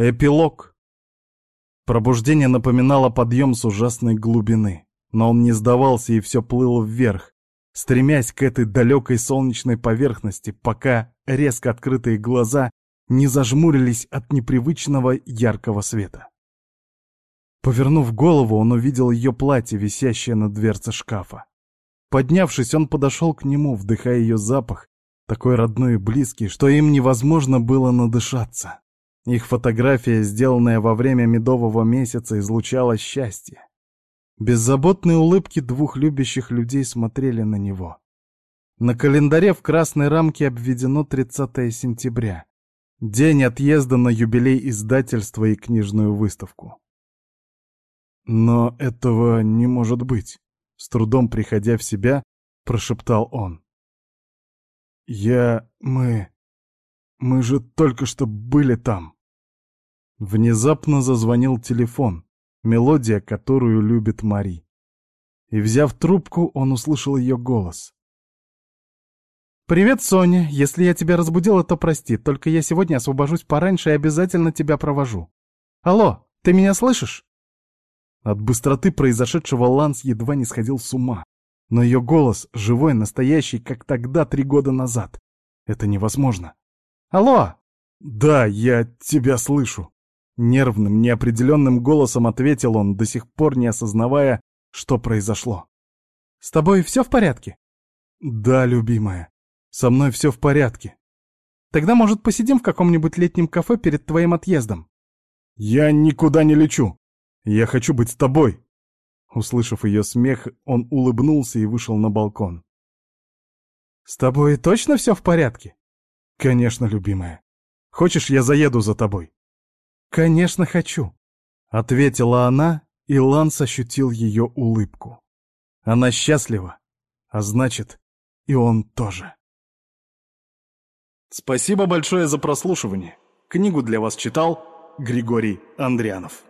Эпилог. Пробуждение напоминало подъем с ужасной глубины, но он не сдавался и все плыл вверх, стремясь к этой далекой солнечной поверхности, пока резко открытые глаза не зажмурились от непривычного яркого света. Повернув голову, он увидел ее платье, висящее на дверце шкафа. Поднявшись, он подошел к нему, вдыхая ее запах, такой родной и близкий, что им невозможно было надышаться. Их фотография, сделанная во время медового месяца, излучала счастье. Беззаботные улыбки двух любящих людей смотрели на него. На календаре в красной рамке обведено 30 сентября. День отъезда на юбилей издательства и книжную выставку. Но этого не может быть. С трудом приходя в себя, прошептал он. «Я... мы... мы же только что были там». Внезапно зазвонил телефон, мелодия, которую любит Мари. И, взяв трубку, он услышал ее голос. «Привет, Соня. Если я тебя разбудила, то прости. Только я сегодня освобожусь пораньше и обязательно тебя провожу. Алло, ты меня слышишь?» От быстроты произошедшего Ланс едва не сходил с ума. Но ее голос, живой, настоящий, как тогда, три года назад. Это невозможно. «Алло!» «Да, я тебя слышу!» Нервным, неопределенным голосом ответил он, до сих пор не осознавая, что произошло. «С тобой все в порядке?» «Да, любимая. Со мной все в порядке». «Тогда, может, посидим в каком-нибудь летнем кафе перед твоим отъездом?» «Я никуда не лечу. Я хочу быть с тобой!» Услышав ее смех, он улыбнулся и вышел на балкон. «С тобой точно все в порядке?» «Конечно, любимая. Хочешь, я заеду за тобой?» «Конечно, хочу», — ответила она, и Ланс ощутил ее улыбку. Она счастлива, а значит, и он тоже. Спасибо большое за прослушивание. Книгу для вас читал Григорий Андрянов.